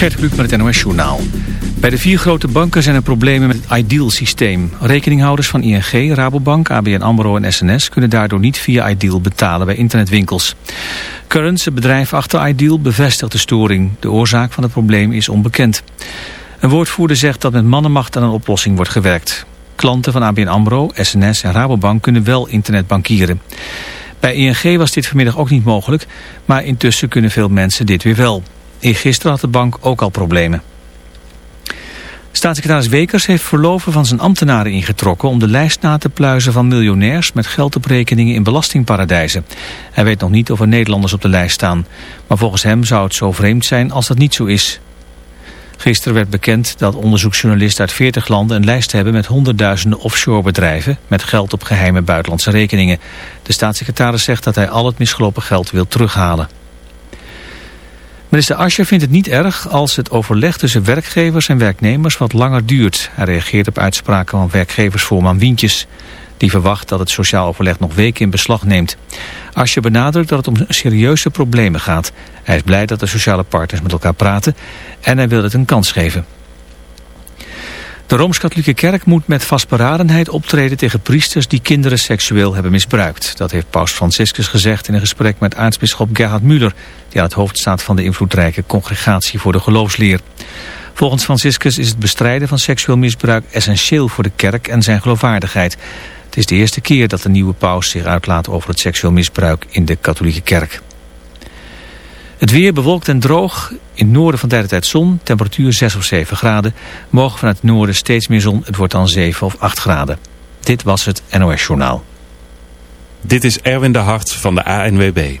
Gert Kluk met het NOS Journaal. Bij de vier grote banken zijn er problemen met het Ideal-systeem. Rekeninghouders van ING, Rabobank, ABN AMRO en SNS... kunnen daardoor niet via Ideal betalen bij internetwinkels. Currents, het bedrijf achter Ideal, bevestigt de storing. De oorzaak van het probleem is onbekend. Een woordvoerder zegt dat met mannenmacht aan een oplossing wordt gewerkt. Klanten van ABN AMRO, SNS en Rabobank kunnen wel internetbankieren. Bij ING was dit vanmiddag ook niet mogelijk... maar intussen kunnen veel mensen dit weer wel. Gisteren had de bank ook al problemen. Staatssecretaris Wekers heeft verloven van zijn ambtenaren ingetrokken... om de lijst na te pluizen van miljonairs met geld op rekeningen in belastingparadijzen. Hij weet nog niet of er Nederlanders op de lijst staan. Maar volgens hem zou het zo vreemd zijn als dat niet zo is. Gisteren werd bekend dat onderzoeksjournalisten uit 40 landen een lijst hebben met honderdduizenden offshore bedrijven met geld op geheime buitenlandse rekeningen. De staatssecretaris zegt dat hij al het misgelopen geld wil terughalen. Minister Ascher vindt het niet erg als het overleg tussen werkgevers en werknemers wat langer duurt. Hij reageert op uitspraken van werkgeversvoorman Wientjes. Die verwacht dat het sociaal overleg nog weken in beslag neemt. Ascher benadrukt dat het om serieuze problemen gaat. Hij is blij dat de sociale partners met elkaar praten en hij wil het een kans geven. De Rooms-Katholieke Kerk moet met vastberadenheid optreden tegen priesters die kinderen seksueel hebben misbruikt. Dat heeft paus Franciscus gezegd in een gesprek met aartsbisschop Gerhard Müller, die aan het hoofd staat van de invloedrijke Congregatie voor de Geloofsleer. Volgens Franciscus is het bestrijden van seksueel misbruik essentieel voor de kerk en zijn geloofwaardigheid. Het is de eerste keer dat de nieuwe paus zich uitlaat over het seksueel misbruik in de katholieke kerk. Het weer bewolkt en droog. In het noorden van de tijd zon. Temperatuur 6 of 7 graden. Morgen vanuit het noorden steeds meer zon. Het wordt dan 7 of 8 graden. Dit was het NOS Journaal. Dit is Erwin de Hart van de ANWB.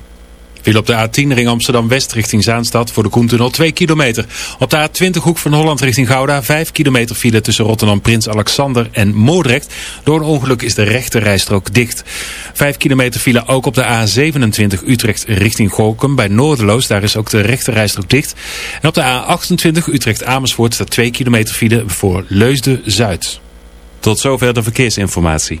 Viel op de A10 ring Amsterdam-West richting Zaanstad voor de Koentunnel 2 kilometer. Op de A20 hoek van Holland richting Gouda 5 kilometer file tussen Rotterdam Prins Alexander en Moordrecht. Door een ongeluk is de rechte rijstrook dicht. 5 kilometer file ook op de A27 Utrecht richting Gorkum bij Noorderloos. Daar is ook de rechte rijstrook dicht. En op de A28 Utrecht Amersfoort staat 2 kilometer file voor Leusden-Zuid. Tot zover de verkeersinformatie.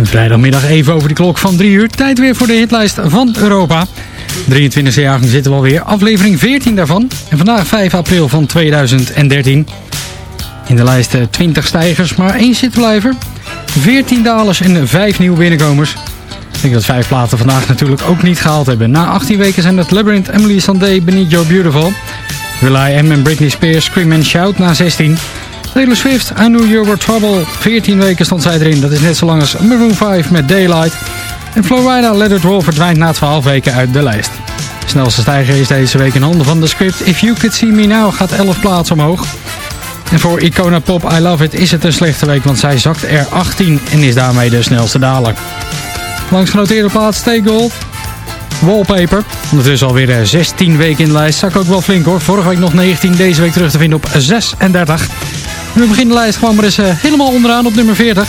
Een vrijdagmiddag even over de klok van 3 uur. Tijd weer voor de hitlijst van Europa. 23e jaargang zitten we alweer. Aflevering 14 daarvan. En vandaag 5 april van 2013. In de lijst eh, 20 stijgers, maar één zitblijver. 14 dalers en 5 nieuwe binnenkomers. Ik denk dat vijf platen vandaag natuurlijk ook niet gehaald hebben. Na 18 weken zijn het Labyrinth, Emily Sandé, Your Beautiful. I Am en Britney Spears, Scream and Shout na 16. Taylor Swift, I Knew You Were Trouble. 14 weken stond zij erin. Dat is net zo lang als Maroon 5 met Daylight. En Florida Let It Roll verdwijnt na 12 weken uit de lijst. Snelste stijger is deze week in handen van de script. If You Could See Me Now gaat 11 plaatsen omhoog. En voor Icona Pop I Love It is het een slechte week, want zij zakt er 18 en is daarmee de snelste daler. Langs genoteerde plaats Stay. Wallpaper. Ondertussen alweer eh, 16 weken in de lijst. Zak ook wel flink hoor. Vorige week nog 19, deze week terug te vinden op 36. We beginnen de lijst gewoon maar eens eh, helemaal onderaan op nummer 40.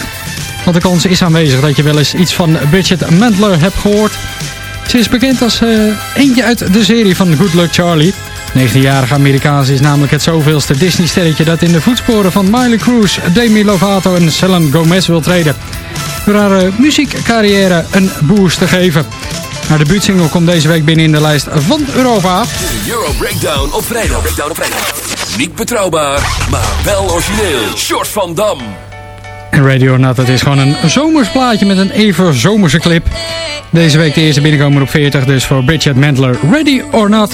Want de kans is aanwezig dat je wel eens iets van Bridget Mendler hebt gehoord. Ze is bekend als eh, eentje uit de serie van Good Luck Charlie. 19-jarige Amerikaanse is namelijk het zoveelste Disney-sterretje dat in de voetsporen van Miley Cyrus, Demi Lovato en Selena Gomez wil treden. Door haar eh, muziekcarrière een boost te geven. Haar debuutsingle komt deze week binnen in de lijst van Europa. De Euro. Breakdown op vrijdag. Niet betrouwbaar, maar wel origineel. Short van Dam. En Radio Nat, dat is gewoon een zomers plaatje met een even zomerse clip. Deze week de eerste binnenkomer op 40, dus voor Bridget Mendler. Ready or Not?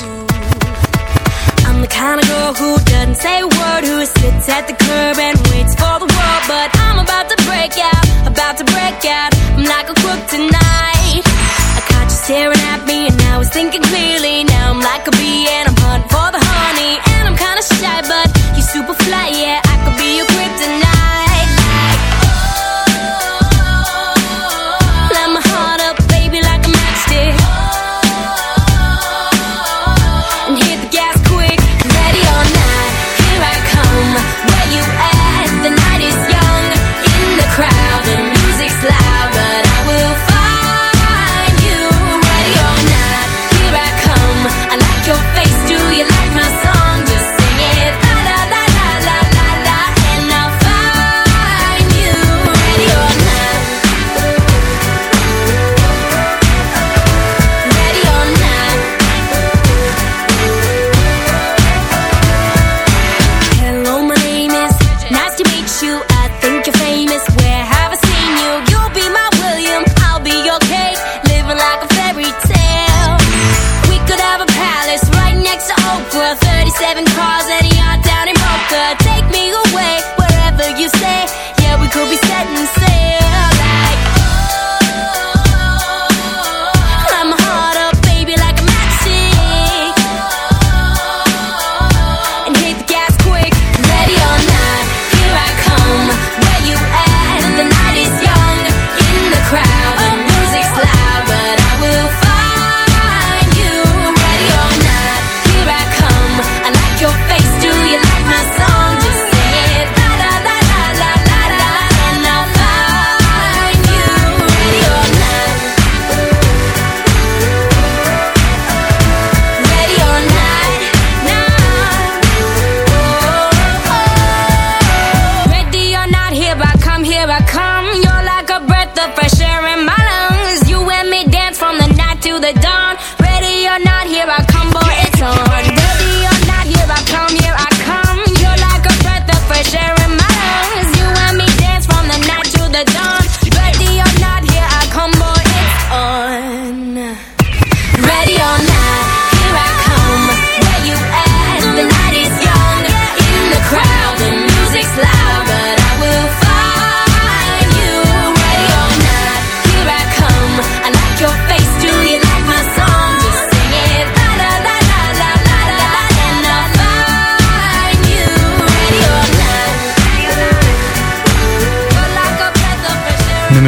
I'm the kind of girl who doesn't say a word, who sits at the curb and waits for the world. But I'm about to break out, about to break out. I'm like a crook tonight. I caught you staring at me and I was thinking clearly. Now I'm like a bee and I'm hunting for the honey. Kinda shy, but you're super fly, yeah.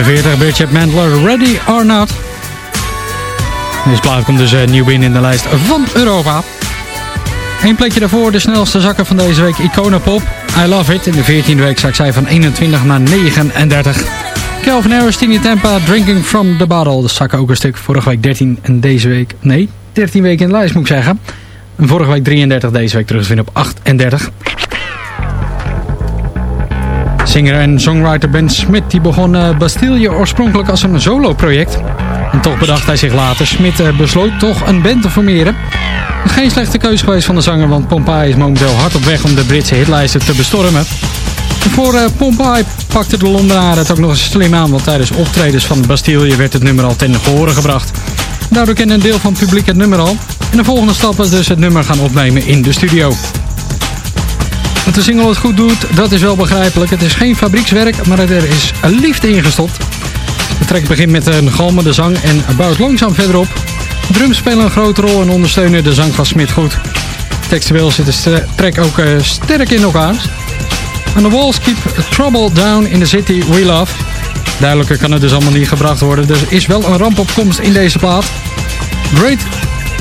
40, Bridget Mendler, Ready or Not. Deze plaat komt dus eh, nieuw binnen in de lijst van Europa. Eén plekje daarvoor, de snelste zakker van deze week, Icona Pop. I Love It. In de 14e week zak zij van 21 naar 39. Calvin Harris, Tini Tempa, Drinking from the Bottle. Dat zak ook een stuk. Vorige week 13 en deze week... Nee, 13 weken in de lijst moet ik zeggen. En vorige week 33, deze week terug te vinden op 38. Singer en songwriter Ben Smit die begon uh, Bastille oorspronkelijk als een solo-project. En toch bedacht hij zich later. Smit uh, besloot toch een band te formeren. Geen slechte keuze geweest van de zanger, want Pompeii is momenteel hard op weg om de Britse hitlijsten te bestormen. En voor uh, Pompeii pakte de Londenaar het ook nog eens slim aan, want tijdens optredens van Bastille werd het nummer al ten gehore gebracht. Daardoor kende een deel van het publiek het nummer al. En de volgende stap was dus het nummer gaan opnemen in de studio. Dat de single het goed doet, dat is wel begrijpelijk. Het is geen fabriekswerk, maar er is liefde ingestopt. De track begint met een galmende zang en bouwt langzaam verderop. Drums spelen een grote rol en ondersteunen de zang van Smit goed. Textueel zit de track ook uh, sterk in elkaar. On the walls keep trouble down in the city we love. Duidelijker kan het dus allemaal niet gebracht worden. Er is wel een ramp op komst in deze plaat. Great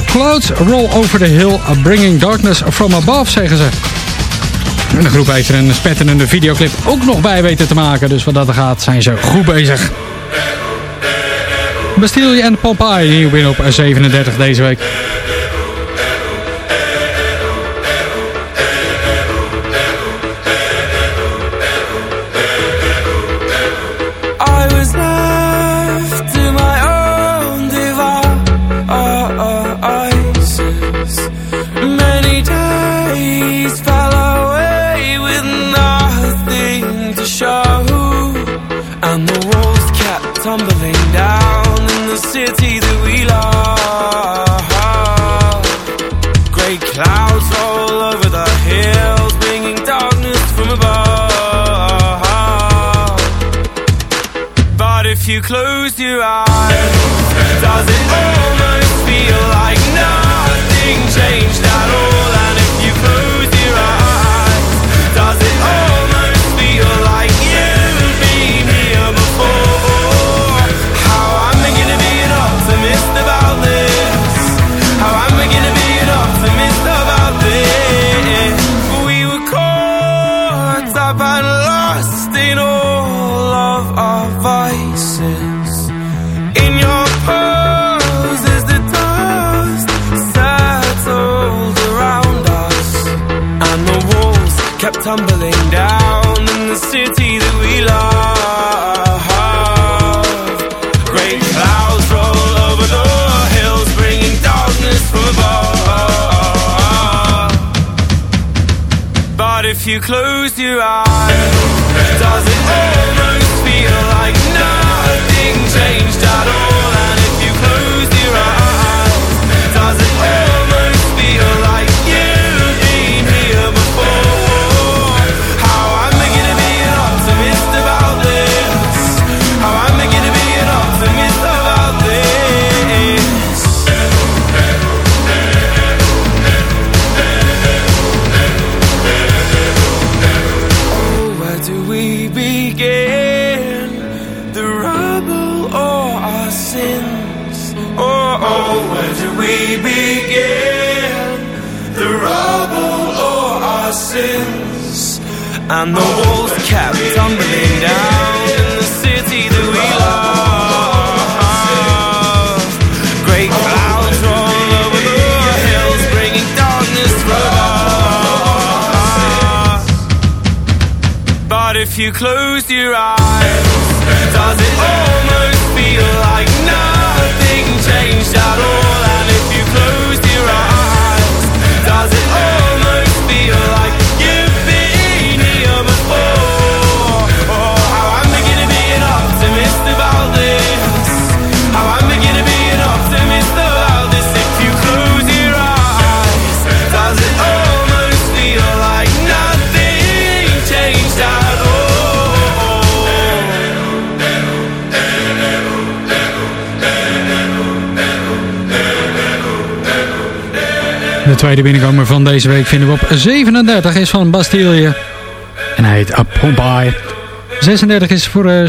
clouds roll over the hill, bringing darkness from above, zeggen ze. En de groep heeft er een spetterende videoclip ook nog bij weten te maken. Dus wat dat er gaat, zijn ze goed bezig. Bastille en Pompeii nieuw binnen op 37 deze week. You close your eyes, does it almost you close your eyes, does it almost you close tweede binnenkomer van deze week vinden we op 37 is van Bastille. En hij heet Pompeii. 36 is voor uh,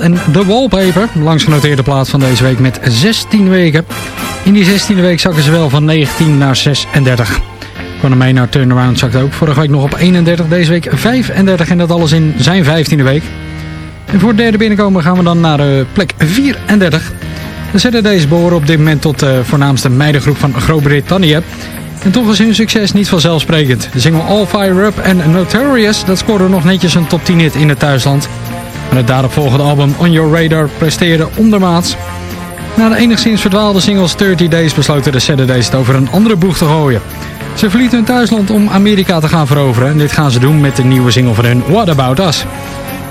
en The Wallpaper. Langs genoteerde plaats van deze week met 16 weken. In die 16e week zakken ze wel van 19 naar 36. mee naar Turnaround zakt ook. Vorige week nog op 31, deze week 35 en dat alles in zijn 15e week. En voor het derde binnenkomen gaan we dan naar uh, plek 34. De ZDD's behoren op dit moment tot de voornaamste meidengroep van Groot-Brittannië. En toch is hun succes niet vanzelfsprekend. De single All Fire Up en Notorious, dat scoorde nog netjes een top 10 hit in het thuisland. Maar het daaropvolgende album On Your Radar presteerde ondermaats. Na de enigszins verdwaalde singles 30 Days besloten de Saturdays het over een andere boeg te gooien. Ze verlieten hun thuisland om Amerika te gaan veroveren. En dit gaan ze doen met de nieuwe single van hun What About Us.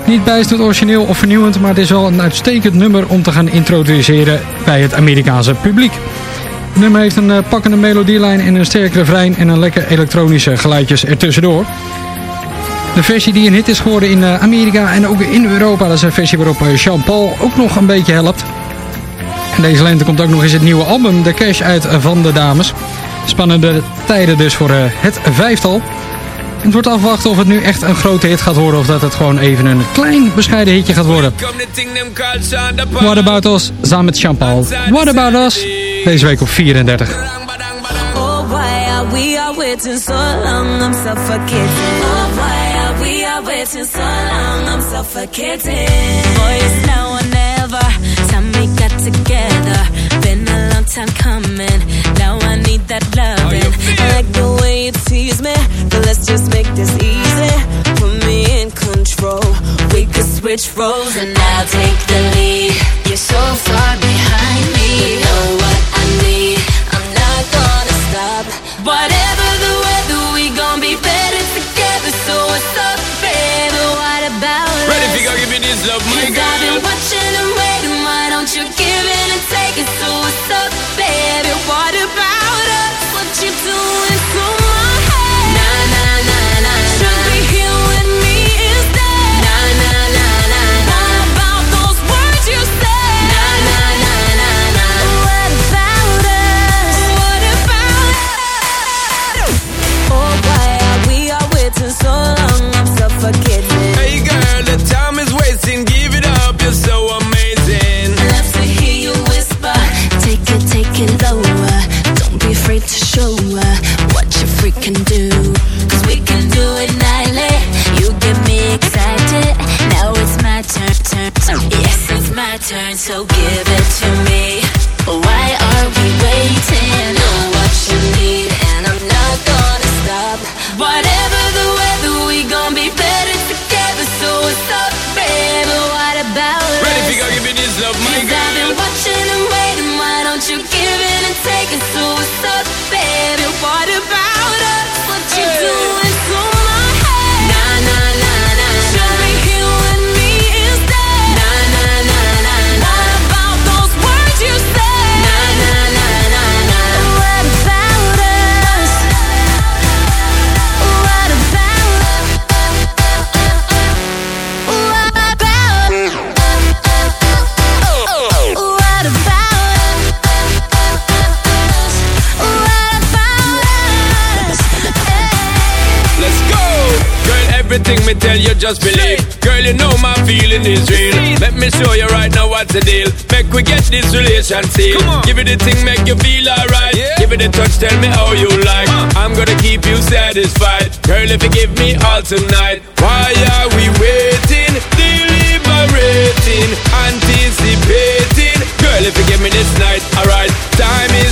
Niet bijster origineel of vernieuwend, maar het is wel een uitstekend nummer om te gaan introduceren bij het Amerikaanse publiek. Het nummer heeft een uh, pakkende melodielijn en een sterke refrein en een lekker elektronische geluidjes ertussendoor. De versie die een hit is geworden in uh, Amerika en ook in Europa, dat is een versie waarop uh, Jean Paul ook nog een beetje helpt. En deze lente komt ook nog eens het nieuwe album The Cash uit van de dames. Spannende tijden dus voor het vijftal. Het wordt afwachten of het nu echt een grote hit gaat worden... of dat het gewoon even een klein bescheiden hitje gaat worden. What About Us, samen met Jean-Paul. What About Us, deze week op 34. Oh, why are we are waiting so long, I'm suffocating. Oh, why are we are waiting so long, I'm suffocating. Boy, it's now or never, time we got together. Been a long time coming, now I need that loving. I like the way you tease me, but let's just make this easy. Put me in control, we could switch roles and I'll take the lead. You're so far behind me, Whatever the weather, we gon' be better together. So what's up, baby? What about Ready us? if you go give me this love, my girl. This relation seal. Give it the thing, make you feel alright. Give it a touch, tell me how you like. Uh. I'm gonna keep you satisfied. Girl, if you give me all tonight, why are we waiting? Deliberating, anticipating. Girl, if you give me this night, alright. Time is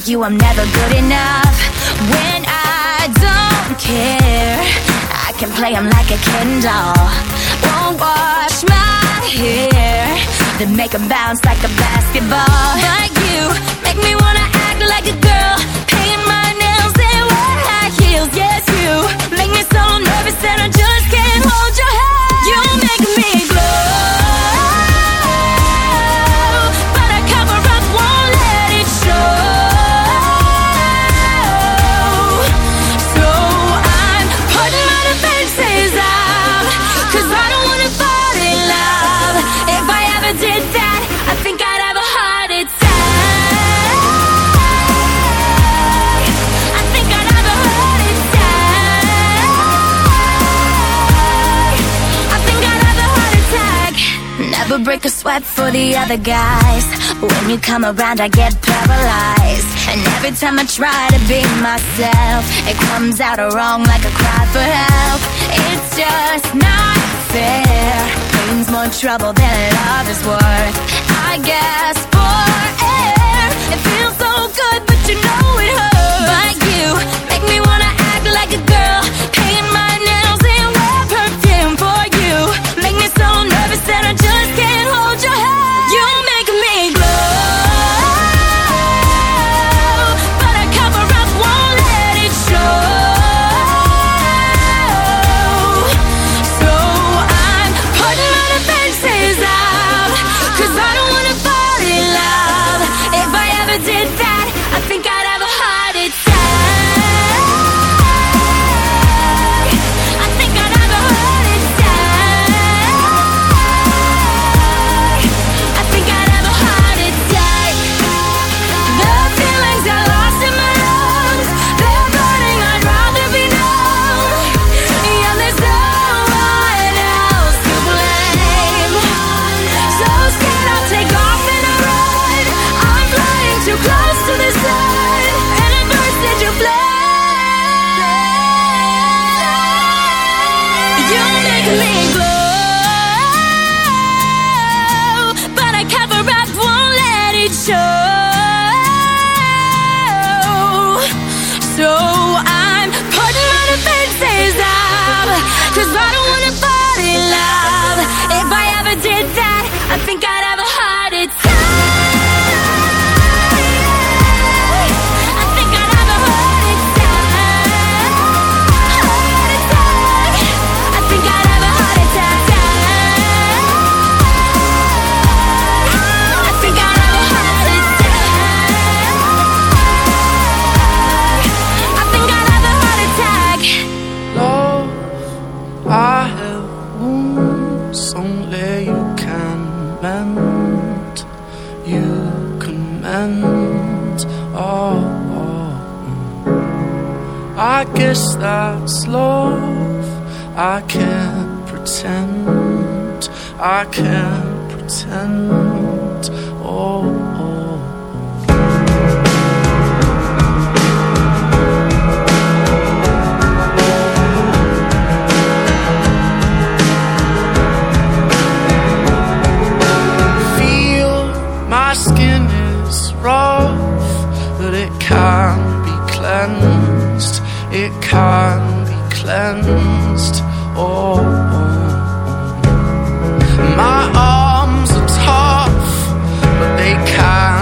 To you, I'm never good enough. When I don't care, I can play 'em like a Ken doll. Won't wash my hair, then make 'em bounce like a basketball. But you make me wanna act like a girl, paint my nails and wear high heels. Yes, you make me so nervous that I just can't break a sweat for the other guys. When you come around, I get paralyzed. And every time I try to be myself, it comes out wrong like a cry for help. It's just not fair. Pain's more trouble than love is worth. I guess for air, it feels so good, but you know it hurts. But you make me wanna act like a girl, paint my nails and wear perfume for you. Make me so nervous that I just can't can't be cleansed. It can't be cleansed. Oh, oh. oh. my arms are tough, but they can't.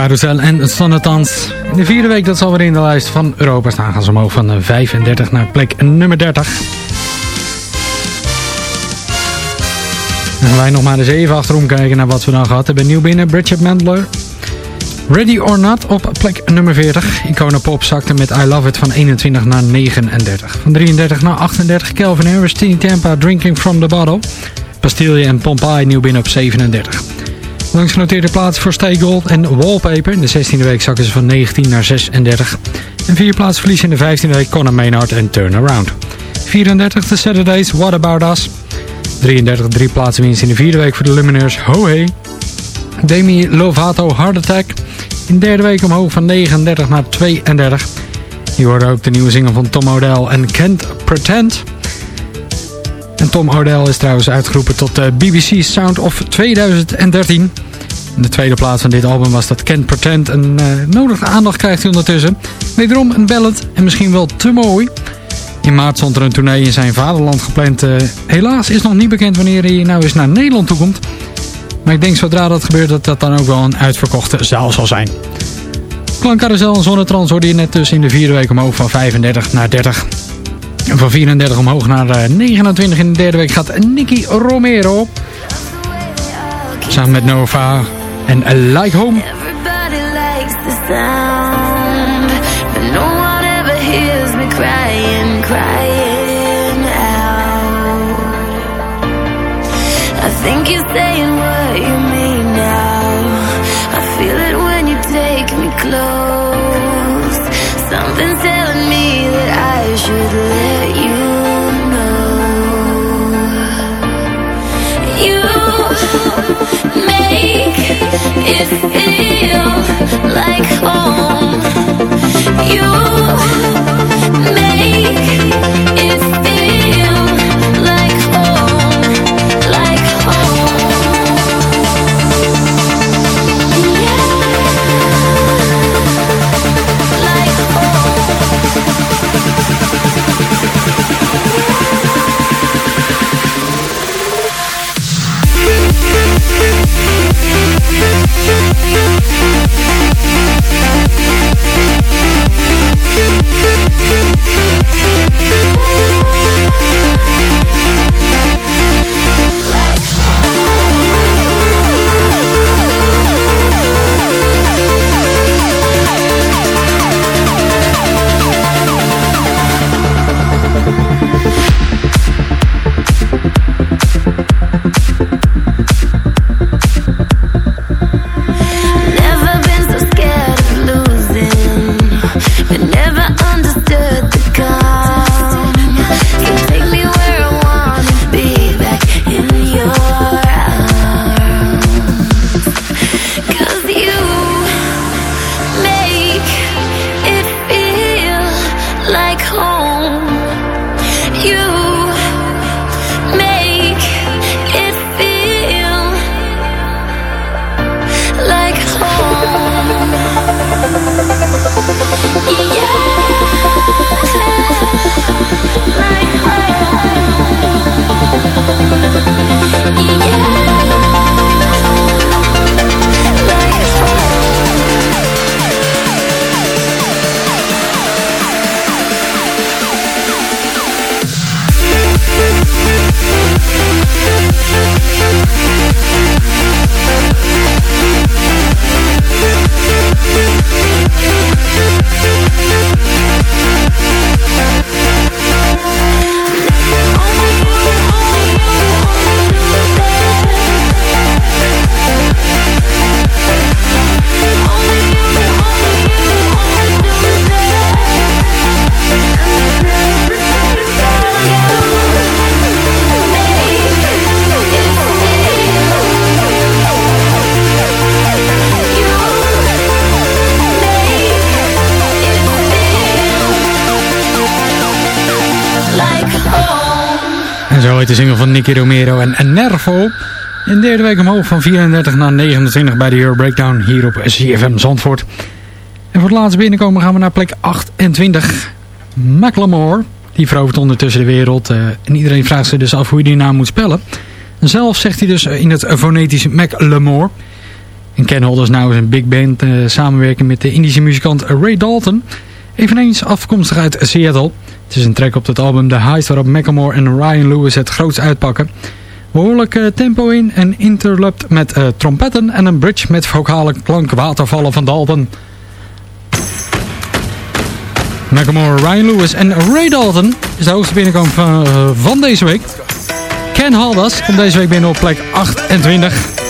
Carousel en Sonnetans. De vierde week dat ze alweer in de lijst van Europa staan gaan ze omhoog van 35 naar plek nummer 30. Dan gaan wij nog maar eens even achterom kijken naar wat we dan gehad hebben. Nieuw binnen, Bridget Mendler. Ready or Not op plek nummer 40. Icona Pop zakte met I Love It van 21 naar 39. Van 33 naar 38 Calvin Harris, Tini Tampa, Drinking from the Bottle. Bastille en Pompeii nieuw binnen op 37. Langs genoteerde plaatsen voor Stay Gold en Wallpaper. In de 16e week zakken ze van 19 naar 36. En vier plaatsen verlies in de 15e week Conor Maynard en Turnaround. 34 de Saturdays What About Us. 33 drie plaatsen winst in de vierde week voor de Lumineurs Ho Hey. Demi Lovato Heart Attack. In de derde week omhoog van 39 naar 32. Hier hoorde ook de nieuwe zinger van Tom O'Dell en Can't Pretend. En Tom O'Dell is trouwens uitgeroepen tot de BBC Sound of 2013. De tweede plaats van dit album was dat Can't Pretend. Een uh, nodige aandacht krijgt hij ondertussen. Wederom een ballad en misschien wel te mooi. In maart stond er een tournee in zijn vaderland gepland. Uh, helaas is nog niet bekend wanneer hij nou eens naar Nederland toe komt. Maar ik denk zodra dat gebeurt dat dat dan ook wel een uitverkochte zaal zal zijn. Klankcarousel en Zonnetrans hoorde je net dus in de vierde week omhoog van 35 naar 30. En van 34 omhoog naar 29 in de derde week gaat Nicky Romero. Samen met Nova en A Like Home. Everybody likes the sound But no one ever hears me crying, crying out I think you're saying make it feel like home. You make van Nicky Romero en Nervo. In de derde week omhoog van 34 naar 29 bij de Euro Breakdown hier op CFM Zandvoort. En voor het laatste binnenkomen gaan we naar plek 28. Macklemore. Die verovert ondertussen de wereld. eh, en iedereen vraagt zich dus af hoe je die naam moet spellen. Zelf zegt hij dus in het fonetisch Macklemore. En Ken Holders nou is een big band uh, samenwerking met de Indische muzikant Ray Dalton. Eveneens afkomstig uit Seattle. Het is een track op het album The Heist waarop Macklemore en Ryan Lewis het grootst uitpakken. Behoorlijk uh, tempo in en interlupt met uh, trompetten en een bridge met vocale klankwatervallen van Dalton. Macklemore, Ryan Lewis en Ray Dalton is de hoogste binnenkomen van, uh, van deze week. Ken Haldas komt deze week binnen op plek 28.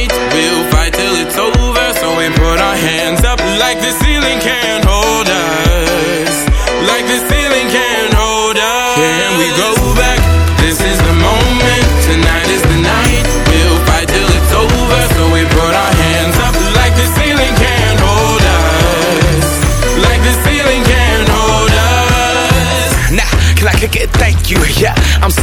Like the ceiling can't hold us.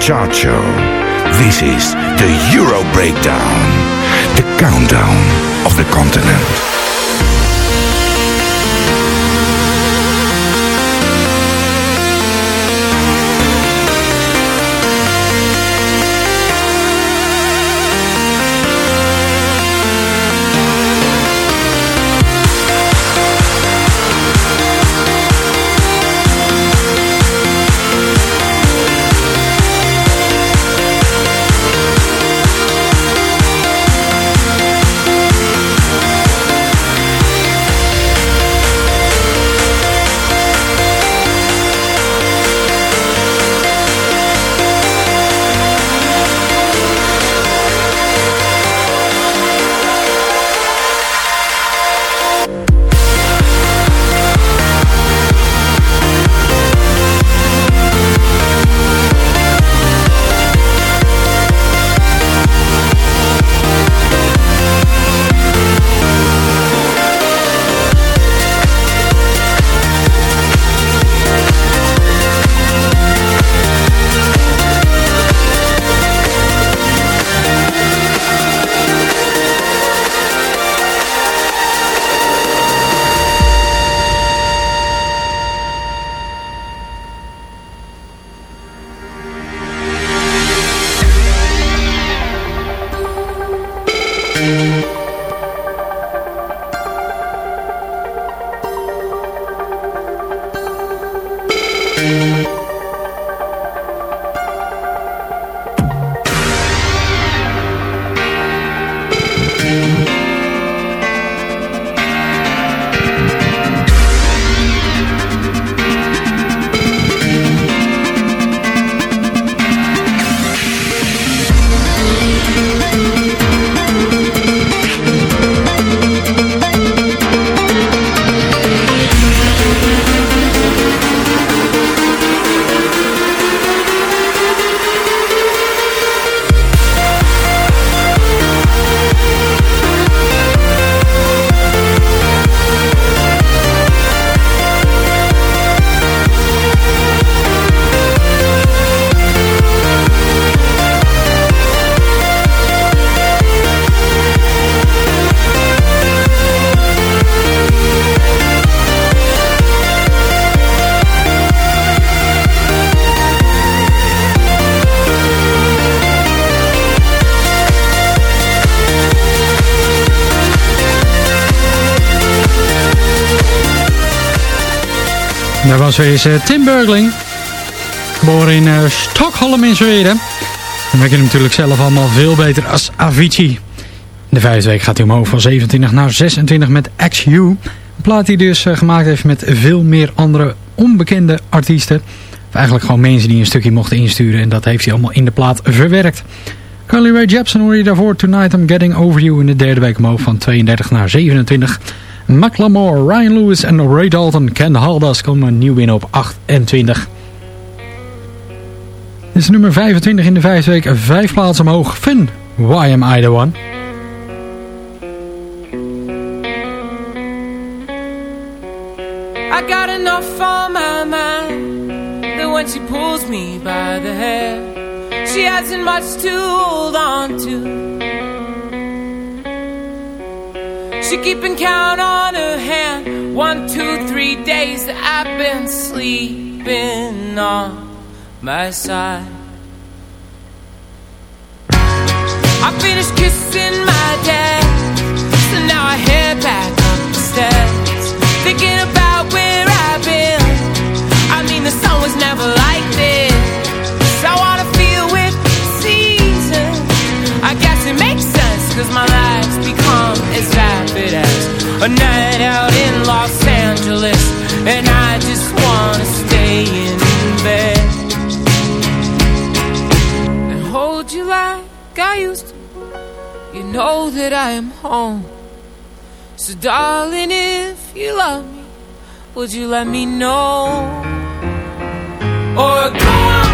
chart. This is the Euro Breakdown, the countdown of the continent. Daar was weer eens eh, Tim Bergling. Geboren in uh, Stockholm in Zweden. En we kennen hem natuurlijk zelf allemaal veel beter als Avicii. De vijfde week gaat hij omhoog van 27 naar 26 met XU. Een plaat die dus uh, gemaakt heeft met veel meer andere onbekende artiesten. Of eigenlijk gewoon mensen die een stukje mochten insturen. En dat heeft hij allemaal in de plaat verwerkt. Carly Rae Jepsen hoor je daarvoor. Tonight I'm Getting Over You in de derde week omhoog van 32 naar 27. Macklemore, Ryan Lewis en Ray Dalton. Ken Haldas komen nieuw binnen op 28. Dit is nummer 25 in de vijfde week. Vijf plaatsen omhoog. Finn, Why Am I The One? I got enough on my mind that when she pulls me by the hair, she hasn't much to hold on to. She keeping count on her hand. One, two, three days that I've been sleeping on my side. I finished kissing my dad, so now I head back up the steps, thinking about where I've been. I mean, the sun was never like this. I wanna feel with the seasons. I guess it makes sense, cause my life's become as rapid as a night out in Los Angeles. And I just wanna stay in bed and hold you like I used to. You know that I am home. So, darling, if you love me, would you let me know? Or go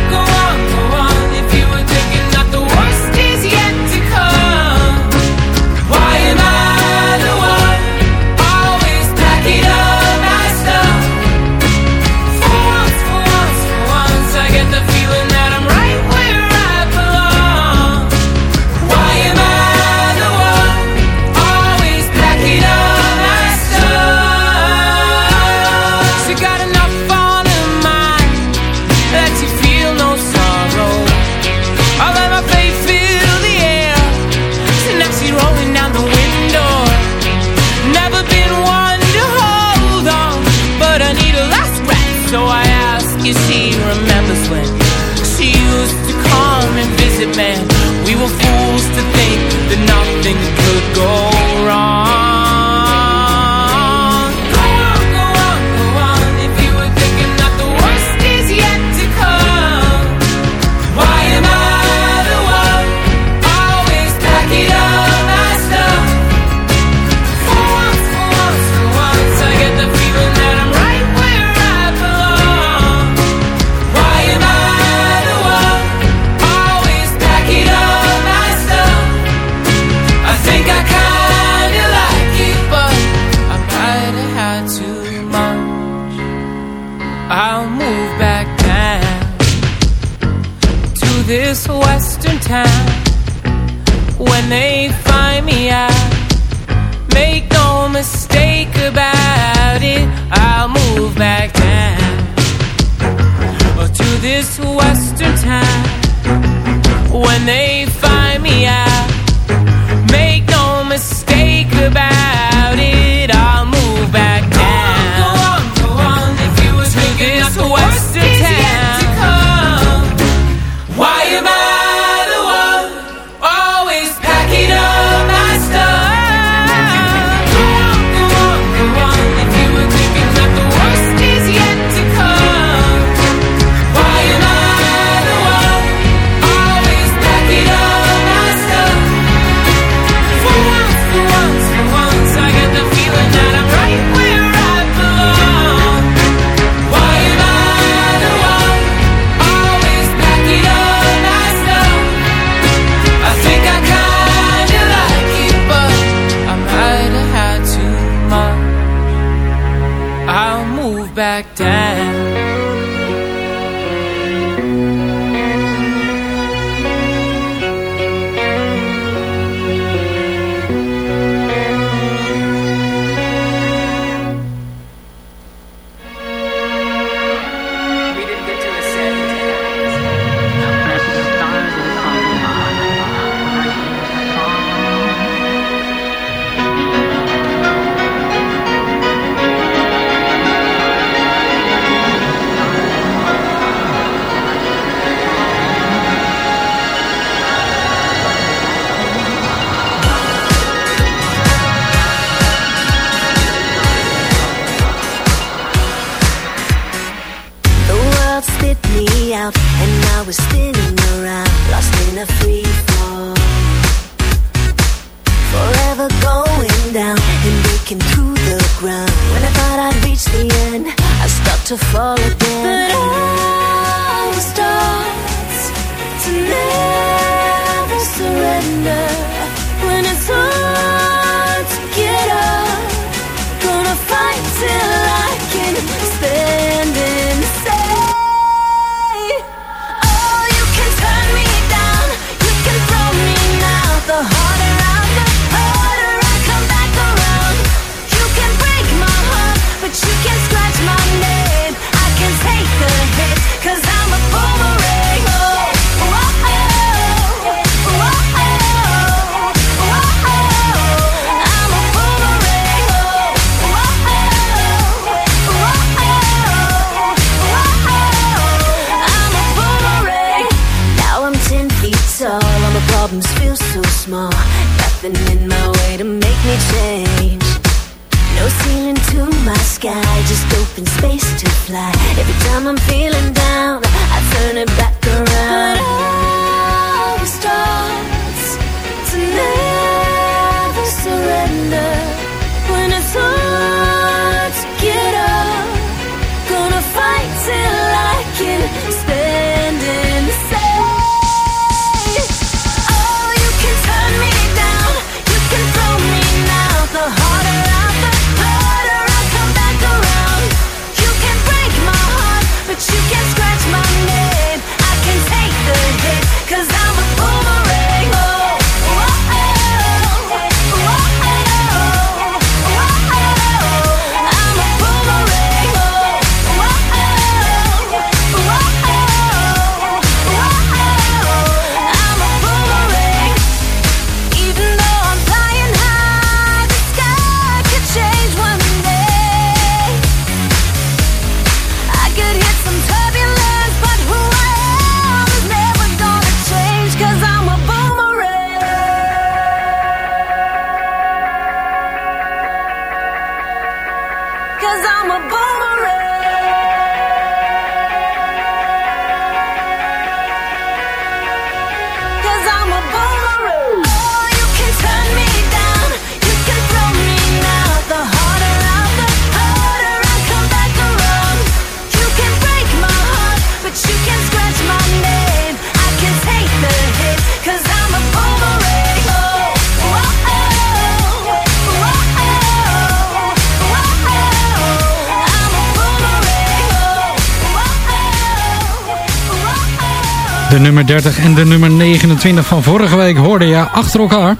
nummer 30 en de nummer 29 van vorige week hoorde je achter elkaar.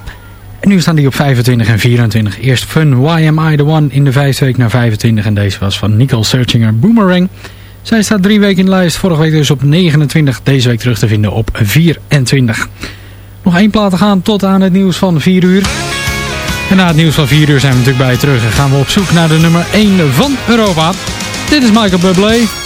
En nu staan die op 25 en 24. Eerst Fun, Why Am I The One in de vijfde week naar 25. En deze was van Nicole Searchinger, Boomerang. Zij staat drie weken in de lijst. Vorige week dus op 29. Deze week terug te vinden op 24. Nog één plaat te gaan tot aan het nieuws van 4 uur. En na het nieuws van 4 uur zijn we natuurlijk bij je terug. En gaan we op zoek naar de nummer 1 van Europa. Dit is Michael Bublé.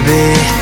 baby,